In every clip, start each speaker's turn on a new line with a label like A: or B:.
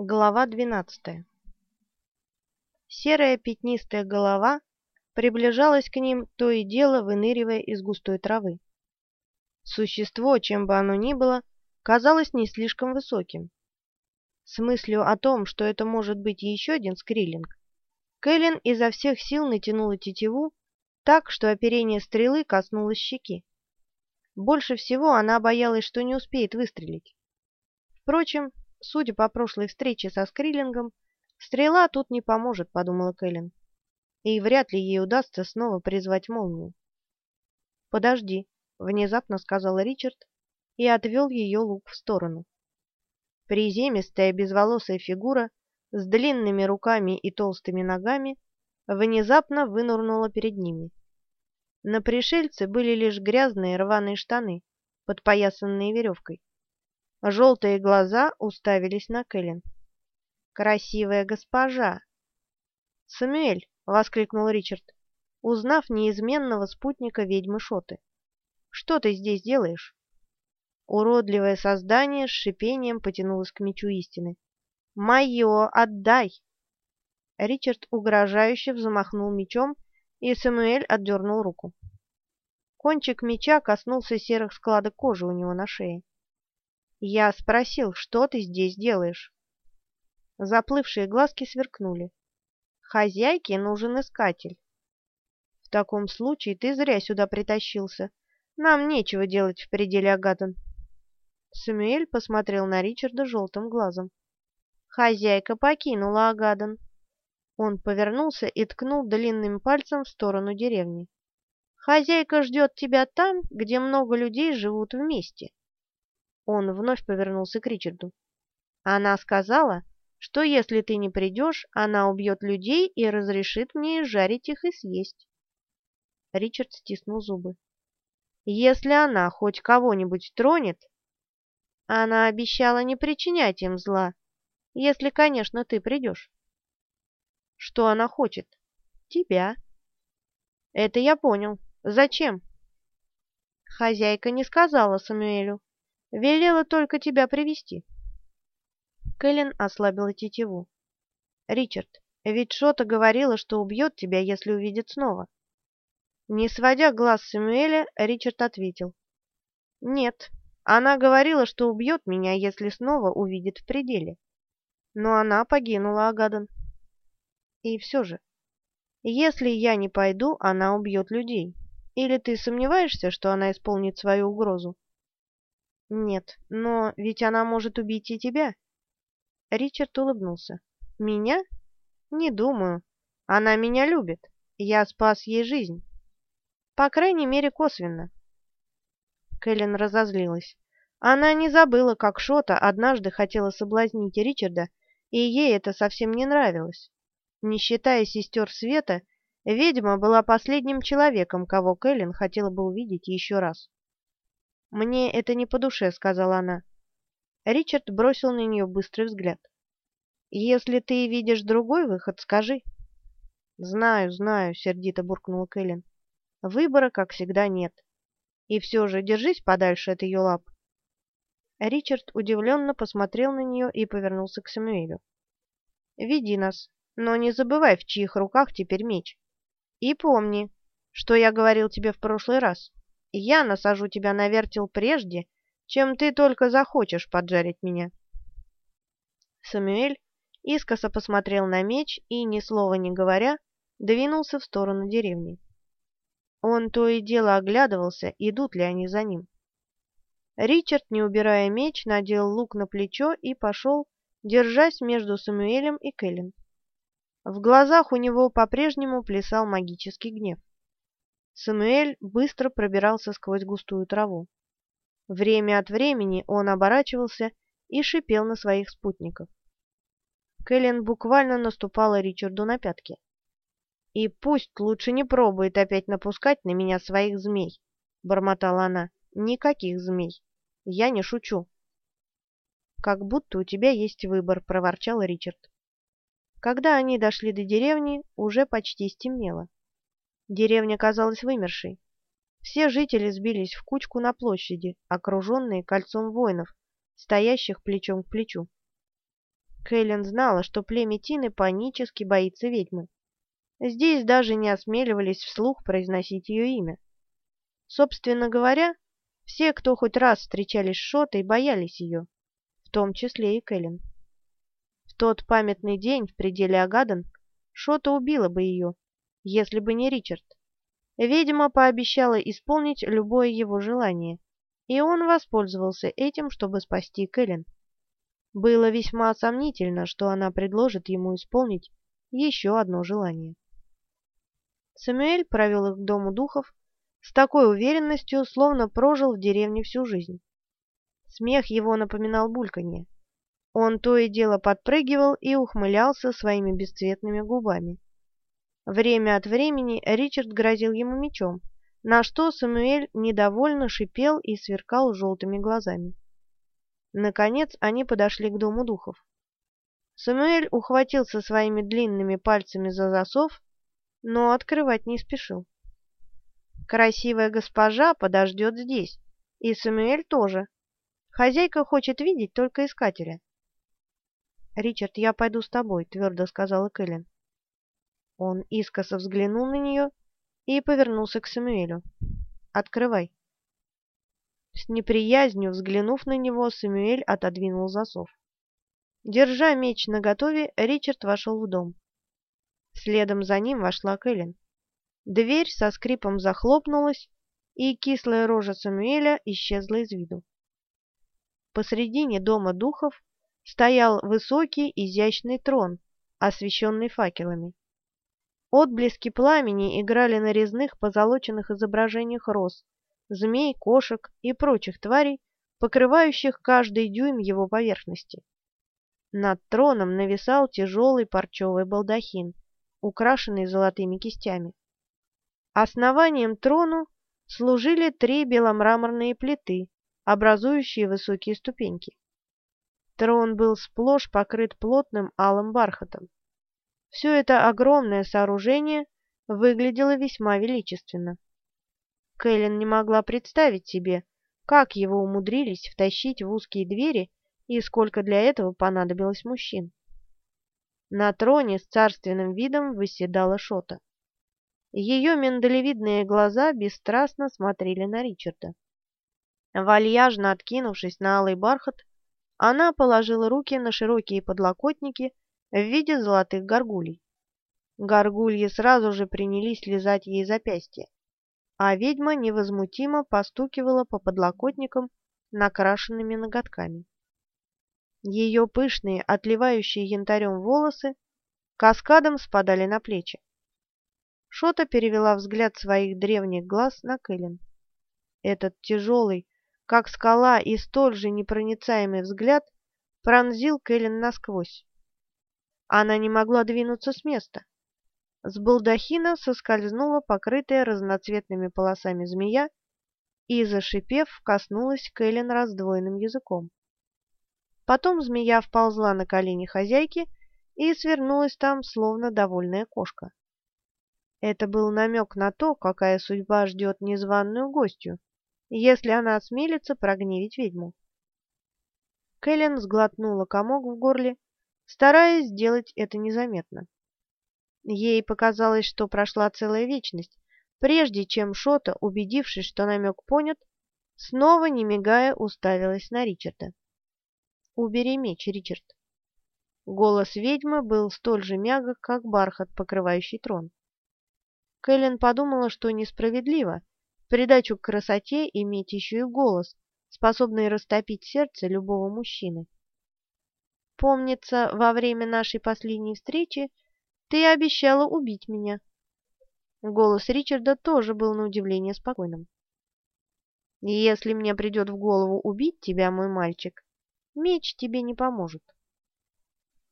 A: Глава двенадцатая Серая пятнистая голова приближалась к ним, то и дело выныривая из густой травы. Существо, чем бы оно ни было, казалось не слишком высоким. С мыслью о том, что это может быть еще один скриллинг, Кэлен изо всех сил натянула тетиву так, что оперение стрелы коснулось щеки. Больше всего она боялась, что не успеет выстрелить. Впрочем, судя по прошлой встрече со Скриллингом, стрела тут не поможет, подумала Кэлен. И вряд ли ей удастся снова призвать молнию. Подожди, внезапно сказал Ричард и отвел ее лук в сторону. Приземистая безволосая фигура с длинными руками и толстыми ногами внезапно вынурнула перед ними. На пришельце были лишь грязные рваные штаны, подпоясанные веревкой. Желтые глаза уставились на Кэлен. «Красивая госпожа!» «Самюэль!» — воскликнул Ричард, узнав неизменного спутника ведьмы Шоты. «Что ты здесь делаешь?» Уродливое создание с шипением потянулось к мечу истины. «Мое! Отдай!» Ричард угрожающе взмахнул мечом, и Самуэль отдернул руку. Кончик меча коснулся серых складок кожи у него на шее. «Я спросил, что ты здесь делаешь?» Заплывшие глазки сверкнули. «Хозяйке нужен искатель». «В таком случае ты зря сюда притащился. Нам нечего делать в пределе Агатон». Самуэль посмотрел на Ричарда желтым глазом. «Хозяйка покинула Агадон». Он повернулся и ткнул длинным пальцем в сторону деревни. «Хозяйка ждет тебя там, где много людей живут вместе». Он вновь повернулся к Ричарду. «Она сказала, что если ты не придешь, она убьет людей и разрешит мне жарить их и съесть». Ричард стиснул зубы. «Если она хоть кого-нибудь тронет...» Она обещала не причинять им зла, если, конечно, ты придешь. Что она хочет? Тебя. Это я понял. Зачем? Хозяйка не сказала Самуэлю. Велела только тебя привести. Кэлен ослабила тетиву. Ричард, ведь Шота говорила, что убьет тебя, если увидит снова. Не сводя глаз с Самуэля, Ричард ответил. Нет, она говорила, что убьет меня, если снова увидит в пределе. Но она погинула, Агадан. И все же, если я не пойду, она убьет людей. Или ты сомневаешься, что она исполнит свою угрозу? Нет, но ведь она может убить и тебя. Ричард улыбнулся. Меня? Не думаю. Она меня любит. Я спас ей жизнь. По крайней мере, косвенно. Кэлен разозлилась. Она не забыла, как Шота однажды хотела соблазнить Ричарда, и ей это совсем не нравилось. Не считая сестер Света, ведьма была последним человеком, кого Кэлен хотела бы увидеть еще раз. «Мне это не по душе», — сказала она. Ричард бросил на нее быстрый взгляд. «Если ты видишь другой выход, скажи». «Знаю, знаю», — сердито буркнула Кэлен. «Выбора, как всегда, нет. И все же держись подальше от ее лап». Ричард удивленно посмотрел на нее и повернулся к Самуэлю. «Веди нас», но не забывай, в чьих руках теперь меч. И помни, что я говорил тебе в прошлый раз. Я насажу тебя на вертел прежде, чем ты только захочешь поджарить меня. Самуэль искоса посмотрел на меч и, ни слова не говоря, двинулся в сторону деревни. Он то и дело оглядывался, идут ли они за ним. Ричард, не убирая меч, надел лук на плечо и пошел, держась между Самуэлем и Кэлен. В глазах у него по-прежнему плясал магический гнев. Самуэль быстро пробирался сквозь густую траву. Время от времени он оборачивался и шипел на своих спутников. Кэлен буквально наступала Ричарду на пятки. «И пусть лучше не пробует опять напускать на меня своих змей», — бормотала она. «Никаких змей. Я не шучу». «Как будто у тебя есть выбор», — проворчал Ричард. Когда они дошли до деревни, уже почти стемнело. Деревня казалась вымершей. Все жители сбились в кучку на площади, окруженные кольцом воинов, стоящих плечом к плечу. Кэлен знала, что племя Тины панически боится ведьмы. Здесь даже не осмеливались вслух произносить ее имя. Собственно говоря, все, кто хоть раз встречались с Шотой, боялись ее, в том числе и Кэлен. В тот памятный день в пределе Агадан Шота убила бы ее, если бы не Ричард. Ведьма пообещала исполнить любое его желание, и он воспользовался этим, чтобы спасти Кэлен. Было весьма сомнительно, что она предложит ему исполнить еще одно желание. Самуэль провел их к дому духов с такой уверенностью, словно прожил в деревне всю жизнь. Смех его напоминал бульканье. Он то и дело подпрыгивал и ухмылялся своими бесцветными губами. Время от времени Ричард грозил ему мечом, на что Самуэль недовольно шипел и сверкал желтыми глазами. Наконец они подошли к дому духов. Самуэль ухватился своими длинными пальцами за засов, но открывать не спешил. Красивая госпожа подождет здесь, и Самуэль тоже. Хозяйка хочет видеть только искателя. «Ричард, я пойду с тобой», — твердо сказала Кэлен. Он искоса взглянул на нее и повернулся к Самуэлю. «Открывай». С неприязнью взглянув на него, Самуэль отодвинул засов. Держа меч наготове, Ричард вошел в дом. Следом за ним вошла Кэлен. Дверь со скрипом захлопнулась, и кислая рожа Самуэля исчезла из виду. Посредине дома духов стоял высокий изящный трон, освещенный факелами. Отблески пламени играли на резных позолоченных изображениях роз, змей, кошек и прочих тварей, покрывающих каждый дюйм его поверхности. Над троном нависал тяжелый парчевый балдахин, украшенный золотыми кистями. Основанием трону служили три беломраморные плиты, образующие высокие ступеньки. Трон был сплошь покрыт плотным алым бархатом. Все это огромное сооружение выглядело весьма величественно. Кэлен не могла представить себе, как его умудрились втащить в узкие двери и сколько для этого понадобилось мужчин. На троне с царственным видом восседала Шота. Ее миндалевидные глаза бесстрастно смотрели на Ричарда. Вальяжно откинувшись на алый бархат, она положила руки на широкие подлокотники в виде золотых горгулей. Горгульи сразу же принялись лизать ей запястье, а ведьма невозмутимо постукивала по подлокотникам накрашенными ноготками. Ее пышные, отливающие янтарем волосы каскадом спадали на плечи. Шота перевела взгляд своих древних глаз на Кэлен. Этот тяжелый, как скала, и столь же непроницаемый взгляд пронзил Кэлен насквозь. Она не могла двинуться с места. С балдахина соскользнула покрытая разноцветными полосами змея и, зашипев, коснулась Кэлен раздвоенным языком. Потом змея вползла на колени хозяйки и свернулась там, словно довольная кошка. Это был намек на то, какая судьба ждет незваную гостью, если она осмелится прогневить ведьму. Кэлен сглотнула комок в горле стараясь сделать это незаметно. Ей показалось, что прошла целая вечность, прежде чем Шота, убедившись, что намек понят, снова, не мигая, уставилась на Ричарда. «Убери меч, Ричард». Голос ведьмы был столь же мягок, как бархат, покрывающий трон. Кэлен подумала, что несправедливо в придачу к красоте иметь еще и голос, способный растопить сердце любого мужчины. Помнится, во время нашей последней встречи ты обещала убить меня. Голос Ричарда тоже был на удивление спокойным. Если мне придет в голову убить тебя, мой мальчик, меч тебе не поможет.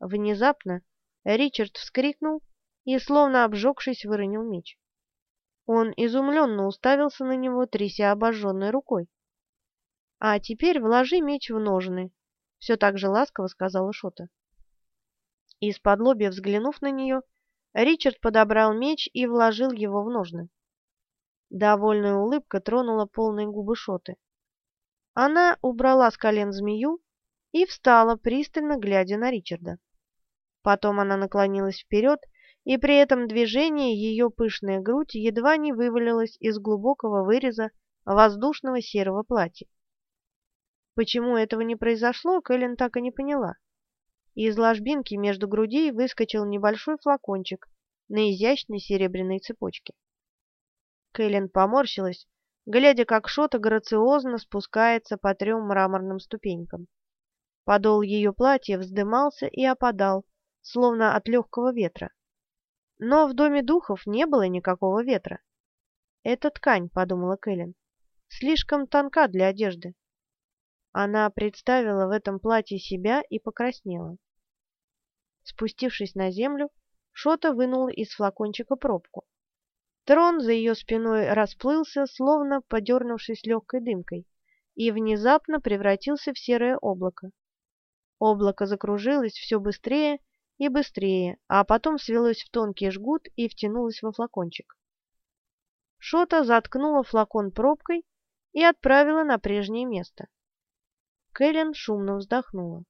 A: Внезапно Ричард вскрикнул и, словно обжегшись, выронил меч. Он изумленно уставился на него, тряся обожженной рукой. «А теперь вложи меч в ножны все так же ласково сказала Шота. Из-под лобья взглянув на нее, Ричард подобрал меч и вложил его в ножны. Довольная улыбка тронула полные губы Шоты. Она убрала с колен змею и встала, пристально глядя на Ричарда. Потом она наклонилась вперед, и при этом движении ее пышная грудь едва не вывалилась из глубокого выреза воздушного серого платья. Почему этого не произошло, Кэлен так и не поняла. Из ложбинки между грудей выскочил небольшой флакончик на изящной серебряной цепочке. Кэлен поморщилась, глядя, как Шота грациозно спускается по трем мраморным ступенькам. Подол ее платья вздымался и опадал, словно от легкого ветра. Но в доме духов не было никакого ветра. «Это ткань», — подумала Кэлен, — «слишком тонка для одежды». Она представила в этом платье себя и покраснела. Спустившись на землю, Шота вынула из флакончика пробку. Трон за ее спиной расплылся, словно подернувшись легкой дымкой, и внезапно превратился в серое облако. Облако закружилось все быстрее и быстрее, а потом свелось в тонкий жгут и втянулось во флакончик. Шота заткнула флакон пробкой и отправила на прежнее место. Кэлен шумно вздохнула.